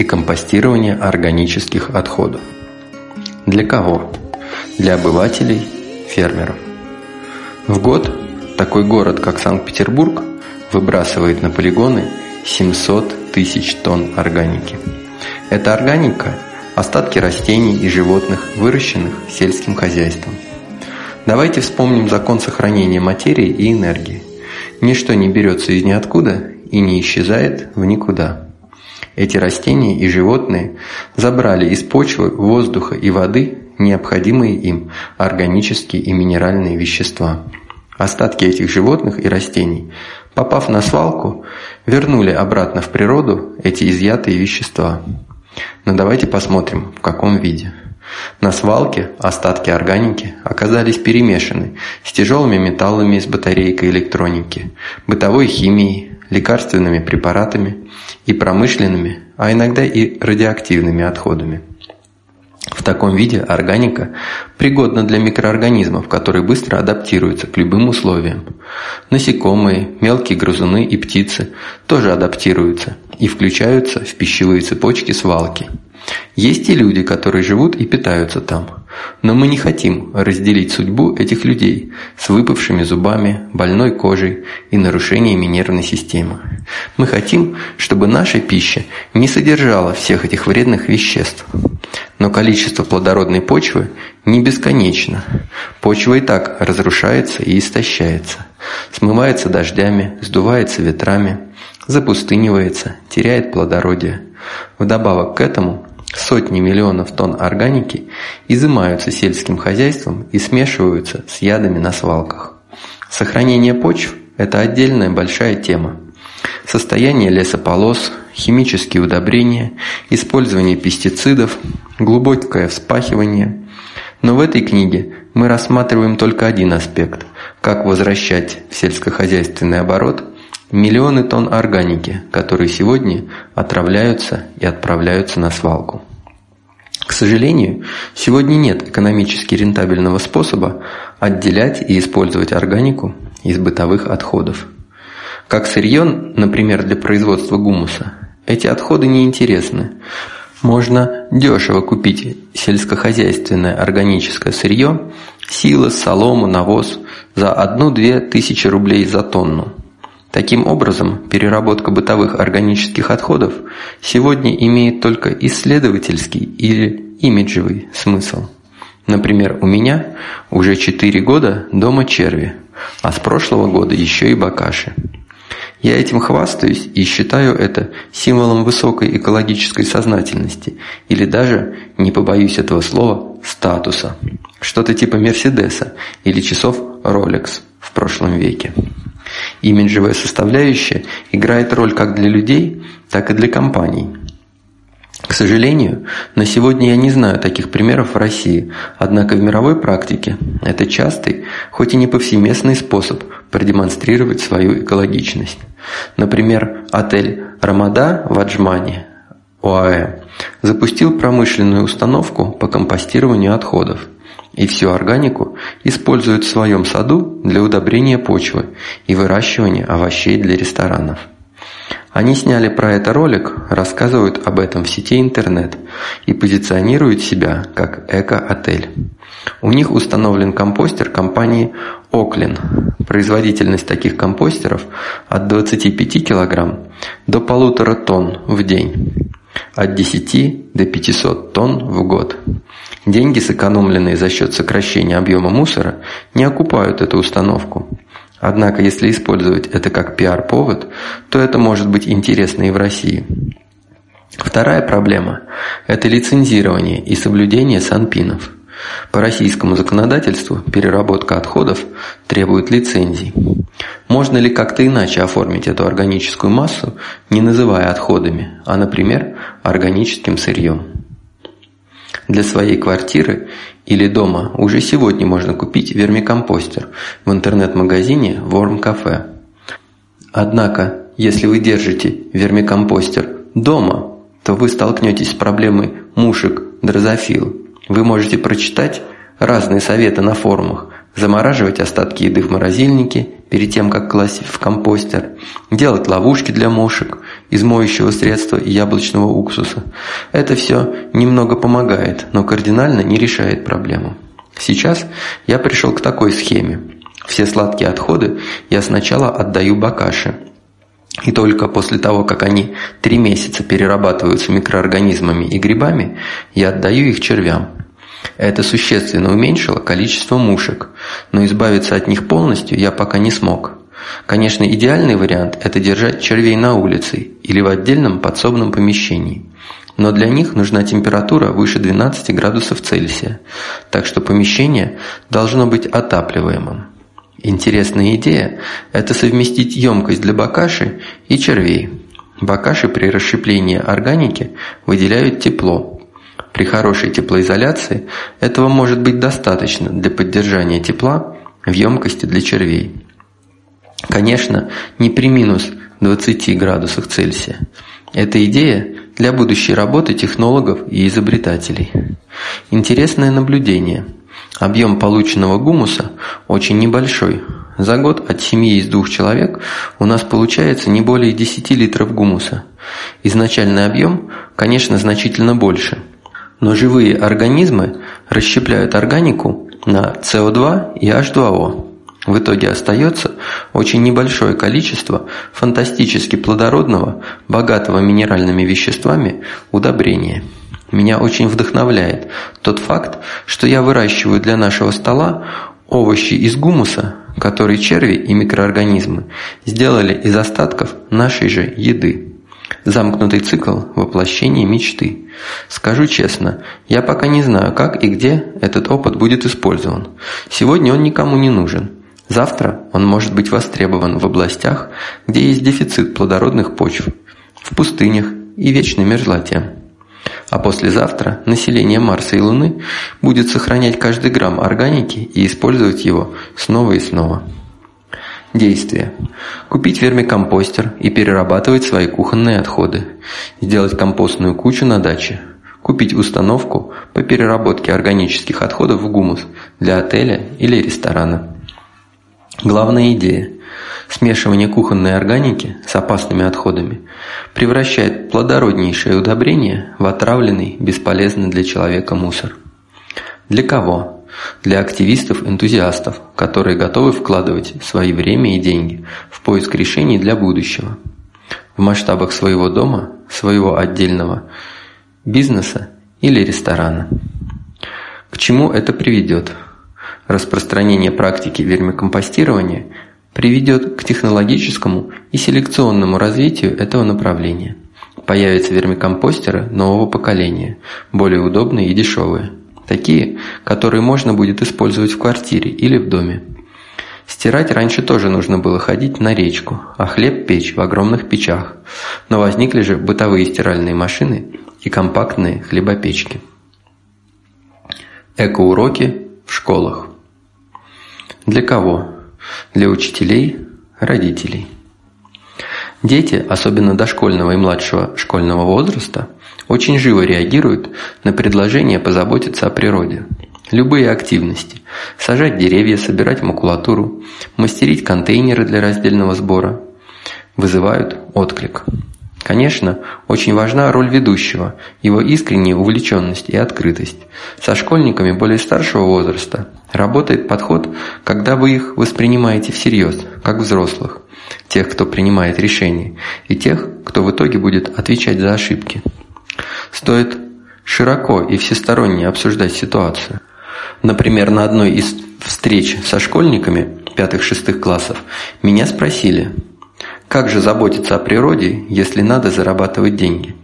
и компостирование органических отходов. Для кого? Для обывателей, фермеров. В год такой город, как Санкт-Петербург, выбрасывает на полигоны 700 тысяч тонн органики. Эта органика – остатки растений и животных, выращенных сельским хозяйством. Давайте вспомним закон сохранения материи и энергии. Ничто не берется из ниоткуда и не исчезает в никуда. Эти растения и животные забрали из почвы, воздуха и воды необходимые им органические и минеральные вещества. Остатки этих животных и растений, попав на свалку, вернули обратно в природу эти изъятые вещества. Но давайте посмотрим, в каком виде. На свалке остатки органики оказались перемешаны с тяжелыми металлами из батарейкой электроники, бытовой химией, лекарственными препаратами и промышленными, а иногда и радиоактивными отходами. В таком виде органика пригодна для микроорганизмов, которые быстро адаптируются к любым условиям. Насекомые, мелкие грызуны и птицы тоже адаптируются и включаются в пищевые цепочки свалки. Есть и люди, которые живут и питаются там. Но мы не хотим разделить судьбу этих людей с выпавшими зубами, больной кожей и нарушениями нервной системы. Мы хотим, чтобы наша пища не содержала всех этих вредных веществ. Но количество плодородной почвы не бесконечно. Почва и так разрушается и истощается. Смывается дождями, сдувается ветрами, запустынивается, теряет плодородие. Вдобавок к этому Сотни миллионов тонн органики изымаются сельским хозяйством и смешиваются с ядами на свалках. Сохранение почв – это отдельная большая тема. Состояние лесополос, химические удобрения, использование пестицидов, глубокое вспахивание. Но в этой книге мы рассматриваем только один аспект – как возвращать в сельскохозяйственный оборот Миллионы тонн органики, которые сегодня отравляются и отправляются на свалку. Сожалению, сегодня нет экономически рентабельного способа отделять и использовать органику из бытовых отходов. Как сырье, например, для производства гумуса, эти отходы неинтересны. Можно дешево купить сельскохозяйственное органическое сырье, силос, солому, навоз за 1-2 тысячи рублей за тонну. Таким образом, переработка бытовых органических отходов сегодня имеет только исследовательский или имиджевый смысл. Например, у меня уже 4 года дома черви, а с прошлого года еще и бакаши. Я этим хвастаюсь и считаю это символом высокой экологической сознательности или даже, не побоюсь этого слова, статуса. Что-то типа Мерседеса или часов Rolex в прошлом веке. Имиджевая составляющая играет роль как для людей, так и для компаний. К сожалению, на сегодня я не знаю таких примеров в России, однако в мировой практике это частый, хоть и не повсеместный способ продемонстрировать свою экологичность. Например, отель «Рамада» в Аджмане, ОАЭ, запустил промышленную установку по компостированию отходов – и всю органику используют в своем саду для удобрения почвы и выращивания овощей для ресторанов. Они сняли про это ролик, рассказывают об этом в сети интернет и позиционируют себя как эко-отель. У них установлен компостер компании Оклин. Производительность таких компостеров от 25 кг до полутора тонн в день, от 10 до 500 тонн в год. Деньги, сэкономленные за счет сокращения объема мусора, не окупают эту установку. Однако, если использовать это как пиар-повод, то это может быть интересно и в России. Вторая проблема – это лицензирование и соблюдение санпинов. По российскому законодательству переработка отходов требует лицензий. Можно ли как-то иначе оформить эту органическую массу, не называя отходами, а, например, органическим сырьем? Для своей квартиры или дома уже сегодня можно купить вермикомпостер в интернет-магазине Worm Cafe. Однако, если вы держите вермикомпостер дома, то вы столкнетесь с проблемой мушек дрозофил. Вы можете прочитать разные советы на форумах, замораживать остатки еды в морозильнике перед тем, как класть в компостер, делать ловушки для мушек из моющего средства и яблочного уксуса. Это все немного помогает, но кардинально не решает проблему. Сейчас я пришел к такой схеме. Все сладкие отходы я сначала отдаю бакаши. И только после того, как они три месяца перерабатываются микроорганизмами и грибами, я отдаю их червям. Это существенно уменьшило количество мушек, но избавиться от них полностью я пока не смог. Конечно, идеальный вариант – это держать червей на улице или в отдельном подсобном помещении. Но для них нужна температура выше 12 градусов Цельсия, так что помещение должно быть отапливаемым. Интересная идея – это совместить емкость для бакаши и червей. Бакаши при расщеплении органики выделяют тепло. При хорошей теплоизоляции этого может быть достаточно для поддержания тепла в емкости для червей. Конечно, не при минус 20 градусах Цельсия. Эта идея для будущей работы технологов и изобретателей. Интересное наблюдение. Объем полученного гумуса очень небольшой. За год от семьи из двух человек у нас получается не более 10 литров гумуса. Изначальный объем, конечно, значительно больше. Но живые организмы расщепляют органику на СО2 и H2O. В итоге остается очень небольшое количество фантастически плодородного, богатого минеральными веществами удобрения. Меня очень вдохновляет тот факт, что я выращиваю для нашего стола овощи из гумуса, которые черви и микроорганизмы сделали из остатков нашей же еды. Замкнутый цикл воплощения мечты. Скажу честно, я пока не знаю, как и где этот опыт будет использован. Сегодня он никому не нужен. Завтра он может быть востребован в областях, где есть дефицит плодородных почв, в пустынях и вечной мерзлоте. А послезавтра население Марса и Луны будет сохранять каждый грамм органики и использовать его снова и снова. Действие. Купить вермикомпостер и перерабатывать свои кухонные отходы. Сделать компостную кучу на даче. Купить установку по переработке органических отходов в гумус для отеля или ресторана. Главная идея – смешивание кухонной органики с опасными отходами превращает плодороднейшее удобрение в отравленный, бесполезный для человека мусор. Для кого? Для активистов-энтузиастов, которые готовы вкладывать свои время и деньги в поиск решений для будущего. В масштабах своего дома, своего отдельного бизнеса или ресторана. К чему это приведет? Распространение практики вермикомпостирования приведет к технологическому и селекционному развитию этого направления. Появятся вермикомпостеры нового поколения, более удобные и дешевые. Такие, которые можно будет использовать в квартире или в доме. Стирать раньше тоже нужно было ходить на речку, а хлеб печь в огромных печах. Но возникли же бытовые стиральные машины и компактные хлебопечки. Экоуроки в школах. Для кого? Для учителей, родителей. Дети, особенно дошкольного и младшего школьного возраста, очень живо реагируют на предложение позаботиться о природе. Любые активности – сажать деревья, собирать макулатуру, мастерить контейнеры для раздельного сбора – вызывают отклик. Конечно, очень важна роль ведущего, его искренняя увлеченность и открытость. Со школьниками более старшего возраста работает подход, когда вы их воспринимаете всерьез, как взрослых, тех, кто принимает решения, и тех, кто в итоге будет отвечать за ошибки. Стоит широко и всесторонне обсуждать ситуацию. Например, на одной из встреч со школьниками пятых-шестых классов меня спросили – как же заботиться о природе, если надо зарабатывать деньги?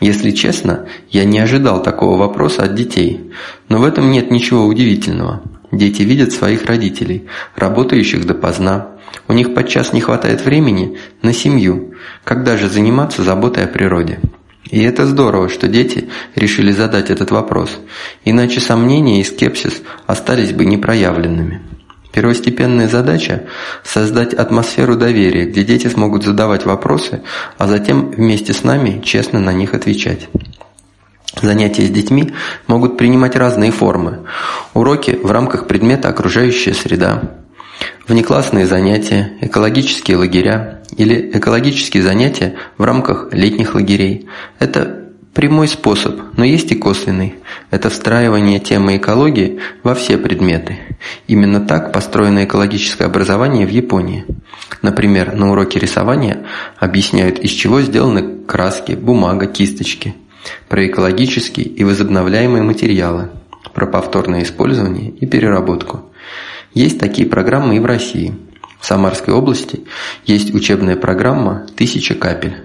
Если честно, я не ожидал такого вопроса от детей, но в этом нет ничего удивительного. Дети видят своих родителей, работающих допоздна. У них подчас не хватает времени на семью. Когда же заниматься заботой о природе? И это здорово, что дети решили задать этот вопрос, иначе сомнения и скепсис остались бы непроявленными. Первостепенная задача – создать атмосферу доверия, где дети смогут задавать вопросы, а затем вместе с нами честно на них отвечать. Занятия с детьми могут принимать разные формы. Уроки в рамках предмета «Окружающая среда», Внеклассные занятия, экологические лагеря или экологические занятия в рамках летних лагерей – это Прямой способ, но есть и косвенный. Это встраивание темы экологии во все предметы. Именно так построено экологическое образование в Японии. Например, на уроке рисования объясняют, из чего сделаны краски, бумага, кисточки, про экологические и возобновляемые материалы, про повторное использование и переработку. Есть такие программы и в России. В Самарской области есть учебная программа «Тысяча капель».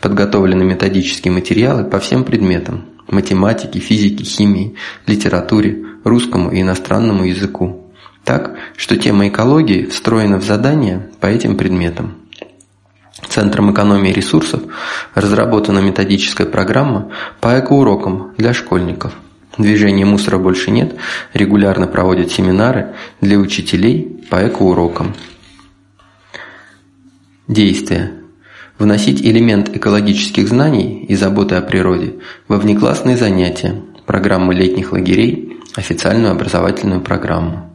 Подготовлены методические материалы по всем предметам – математике, физике, химии, литературе, русскому и иностранному языку. Так, что тема экологии встроена в задания по этим предметам. Центром экономии ресурсов разработана методическая программа по экоурокам для школьников. Движения мусора больше нет, регулярно проводят семинары для учителей по экоурокам. Действия вносить элемент экологических знаний и заботы о природе во внеклассные занятия, программы летних лагерей, официальную образовательную программу.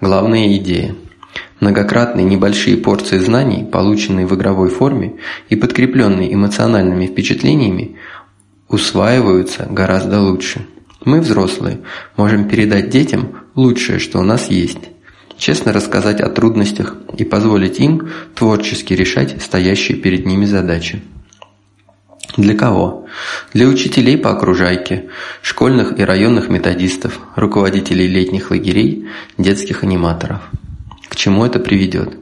Главная идея – многократные небольшие порции знаний, полученные в игровой форме и подкрепленные эмоциональными впечатлениями, усваиваются гораздо лучше. Мы, взрослые, можем передать детям лучшее, что у нас есть честно рассказать о трудностях и позволить им творчески решать стоящие перед ними задачи. Для кого? Для учителей по окружайке, школьных и районных методистов, руководителей летних лагерей, детских аниматоров. К чему это приведет?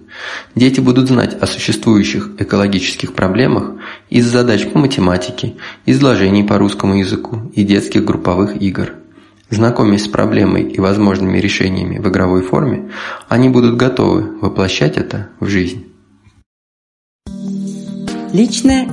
Дети будут знать о существующих экологических проблемах из задач по математике, изложений по русскому языку и детских групповых игр – Знакомясь с проблемой и возможными решениями в игровой форме, они будут готовы воплощать это в жизнь. Личная